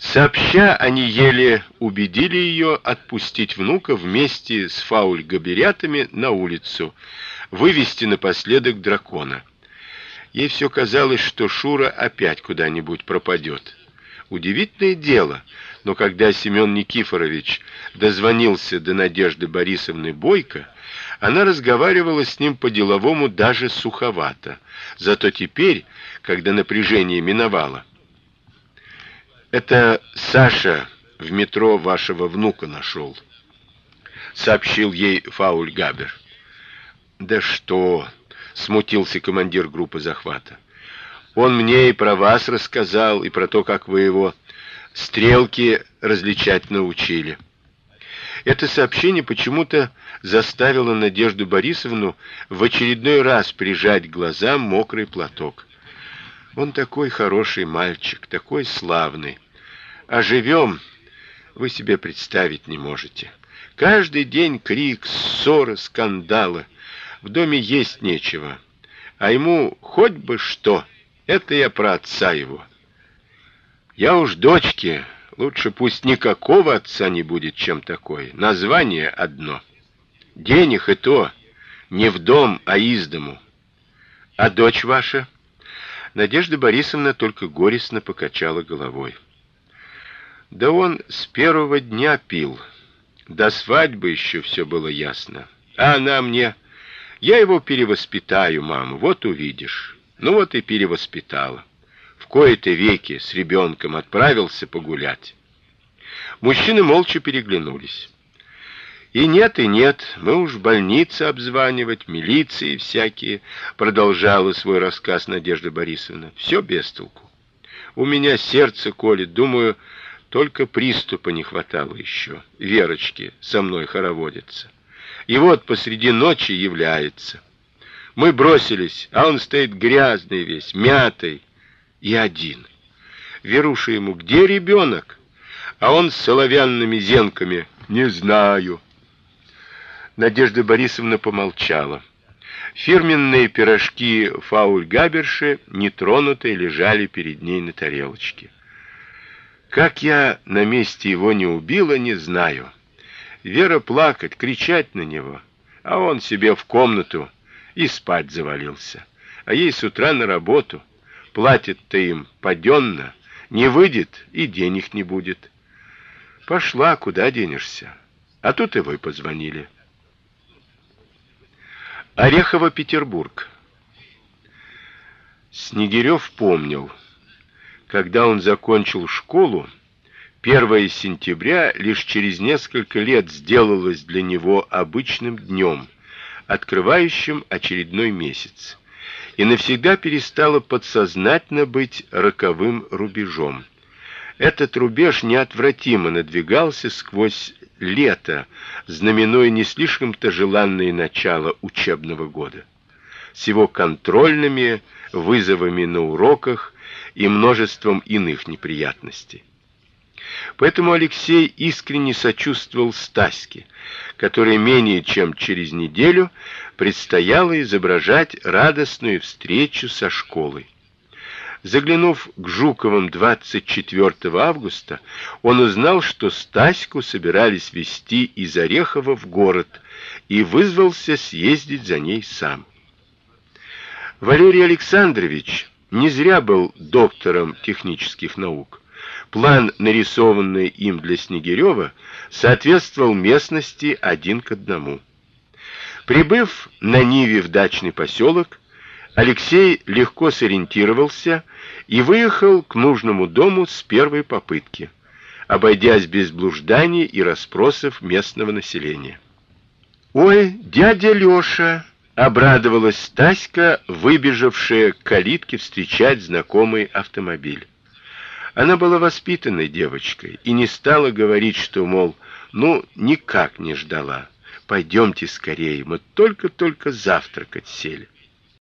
Сообща, они еле убедили ее отпустить внука вместе с фауль-габерятами на улицу, вывести напоследок дракона. Ей все казалось, что Шура опять куда-нибудь пропадет. Удивительное дело, но когда Семен Никифорович дозвонился до Надежды Борисовны Бойко, она разговаривала с ним по-деловому даже суховато. Зато теперь, когда напряжение миновало, это Саша в метро вашего внука нашел, сообщил ей Фауль Габер. Да что? смутился командир группы захвата. Он мне и про вас рассказал, и про то, как вы его стрелки различать научили. Это сообщение почему-то заставило Надежду Борисовну в очередной раз прижать глазам мокрый платок. Он такой хороший мальчик, такой славный. А живем, вы себе представить не можете. Каждый день крик, ссоры, скандалы. В доме есть нечего. А ему хоть бы что. Это я про отца его. Я уж дочке, лучше пусть никакого отца не будет, чем такой. Название одно. Денег и то не в дом, а из дому. А дочь ваша? Надежда Борисовна только горестно покачала головой. Да он с первого дня пил. До свадьбы еще все было ясно. А она мне: "Я его перевоспитаю, мама, вот увидишь". Ну вот и перевоспитала. В кои-то веки с ребенком отправился погулять. Мужчины молча переглянулись. И нет, и нет, мы уж в больнице обзванивать, милиции всякие, продолжала свой рассказ Надежда Борисовна. Все без толку. У меня сердце колет, думаю, только приступа не хватало еще. Верочки со мной хороводится. И вот посреди ночи является. Мы бросились, а он стоит грязный весь, мятый и один. Веруша ему: "Где ребенок?» А он с соловянными зенками: "Не знаю". Надежда Борисовна помолчала. Фирменные пирожки Фауль Габерши нетронутые лежали перед ней на тарелочке. Как я на месте его не убила, не знаю. Вера плакать, кричать на него, а он себе в комнату и спать завалился. А ей с утра на работу. Платит-то им паденно, не выйдет и денег не будет. Пошла, куда денешься? А тут и вы позвонили. Орехово, Петербург. Снегирев помнил, когда он закончил школу, 1 сентября лишь через несколько лет сделалось для него обычным днем, открывающим очередной месяц, и навсегда перестало подсознательно быть роковым рубежом. Этот рубеж неотвратимо надвигался сквозь лето, знаменуя не слишком-то желанное начало учебного года, с его контрольными вызовами на уроках и множеством иных неприятностей. Поэтому Алексей искренне сочувствовал Стаське, которой менее чем через неделю предстояло изображать радостную встречу со школой. Заглянув к Жуковым 24 августа, он узнал, что Стаську собирались везти из Орехова в город, и вызвался съездить за ней сам. Валерий Александрович не зря был доктором технических наук. План, нарисованный им для Снегирева, соответствовал местности один к одному. Прибыв на Ниве в дачный поселок, Алексей легко сориентировался и выехал к нужному дому с первой попытки, обойдясь без блужданий и расспросов местного населения. Ой, дядя Лёша, обрадовалась Стаська, выбежавшая к калитке встречать знакомый автомобиль. Она была воспитанной девочкой и не стала говорить, что мол, ну, никак не ждала. Пойдемте скорее, мы только-только завтракать сели.